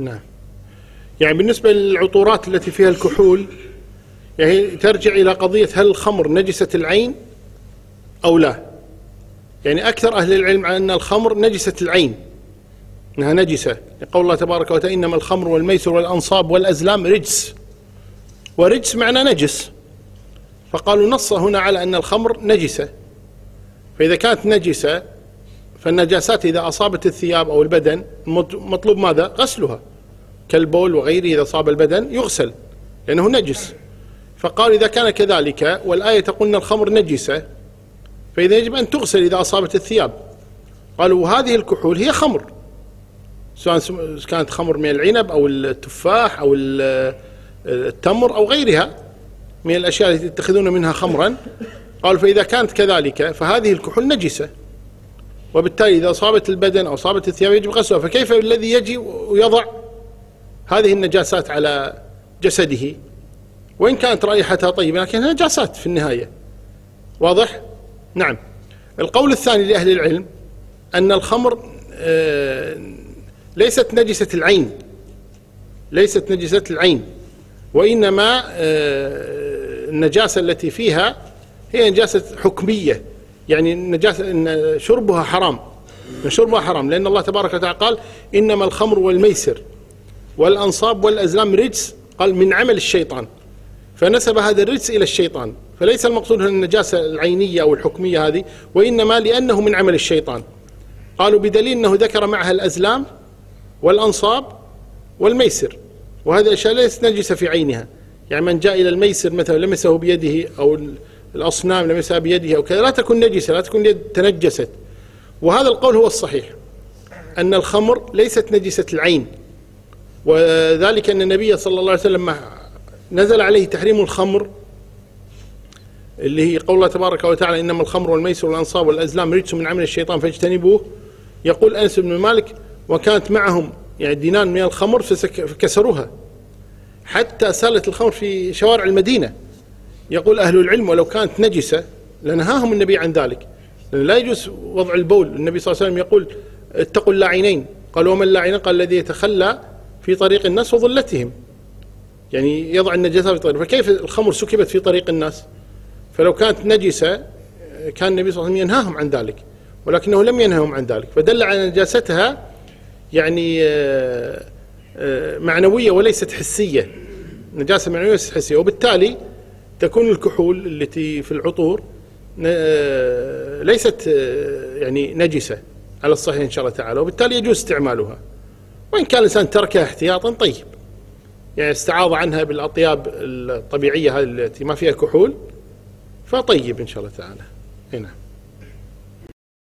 نعم. يعني بالنسبة للعطورات التي فيها الكحول يعني ترجع إلى قضية هل الخمر نجسة العين أو لا؟ يعني أكثر أهل العلم على أن الخمر نجسة العين أنها نجسة. يقول الله تبارك وتعالى إنما الخمر والميسر والأنصاب والأزلام رجس. ورجس معنى نجس. فقالوا نص هنا على أن الخمر نجسة. فإذا كانت نجسة فالنجاسات إذا أصابت الثياب أو البدن مطلوب ماذا؟ غسلها. كالبول وغيره إذا أصاب البدن يغسل لأنه نجس. فقال إذا كان كذلك والآية تقول أن الخمر نجسة فإذا يجب أن تغسل إذا أصابت الثياب. قالوا هذه الكحول هي خمر. سواء كانت خمر من العنب أو التفاح أو التمر أو غيرها من الأشياء التي يتخذون منها خمرا. قالوا فإذا كانت كذلك فهذه الكحول نجسة. وبالتالي إذا أصابت البدن أو أصابت الثياب يجب غسلها. فكيف الذي يجي ويضع هذه النجاسات على جسده وإن كانت رائحتها طيبة لكنها نجاسات في النهاية. واضح؟ نعم. القول الثاني لأهل العلم أن الخمر آه، ليست نجسة العين. ليست نجسة العين وإنما آه، النجاسة التي فيها هي نجاسة حكمية. يعني نجاسة إن شربها حرام. شربها حرام لأن الله تبارك وتعالى قال إنما الخمر والميسر. والأنصاب والأزلام رجس قال من عمل الشيطان. فنسب هذا الرجس إلى الشيطان. فليس المقصود هنا النجاسة العينية أو الحكمية هذه وإنما لأنه من عمل الشيطان. قالوا بدليل أنه ذكر معها الأزلام والأنصاب والميسر. وهذه الأشياء ليست نجسة في عينها. يعني من جاء إلى الميسر مثلا لمسه بيده أو الأصنام لمسها بيده أو كذا لا تكون نجسة لا تكون يد تنجست. وهذا القول هو الصحيح أن الخمر ليست نجسة العين. وذلك أن النبي صلى الله عليه وسلم نزل عليه تحريم الخمر اللي هي قول الله تبارك وتعالى إنما الخمر والميسر والأنصاب والأزلام رجس من عمل الشيطان فاجتنبوه. يقول أنس بن مالك وكانت معهم يعني دينان من الخمر فكسروها حتى سالت الخمر في شوارع المدينة. يقول أهل العلم ولو كانت نجسة لنهاهم النبي عن ذلك. لأن لا يجوز وضع البول. النبي صلى الله عليه وسلم يقول اتقوا اللاعنين قال ومن اللاعنين قال الذي يتخلى في طريق الناس وظلتهم. يعني يضع النجاسة في طريق. فكيف الخمر سكبت في طريق الناس؟ فلو كانت نجسة كان النبي صلى الله عليه وسلم ينهاهم عن ذلك ولكنه لم ينههم عن ذلك. فدل على نجاستها يعني آه، آه، معنوية وليست حسية. نجاسة معنوية وليست حسية. وبالتالي تكون الكحول التي في العطور آه، ليست يعني نجسة. على الصحيح إن شاء الله تعالى. وبالتالي يجوز استعمالها. وإن كان الإنسان تركها احتياطا طيب. يعني استعاض عنها بالأطياب الطبيعية التي ما فيها كحول فطيب إن شاء الله تعالى. هنا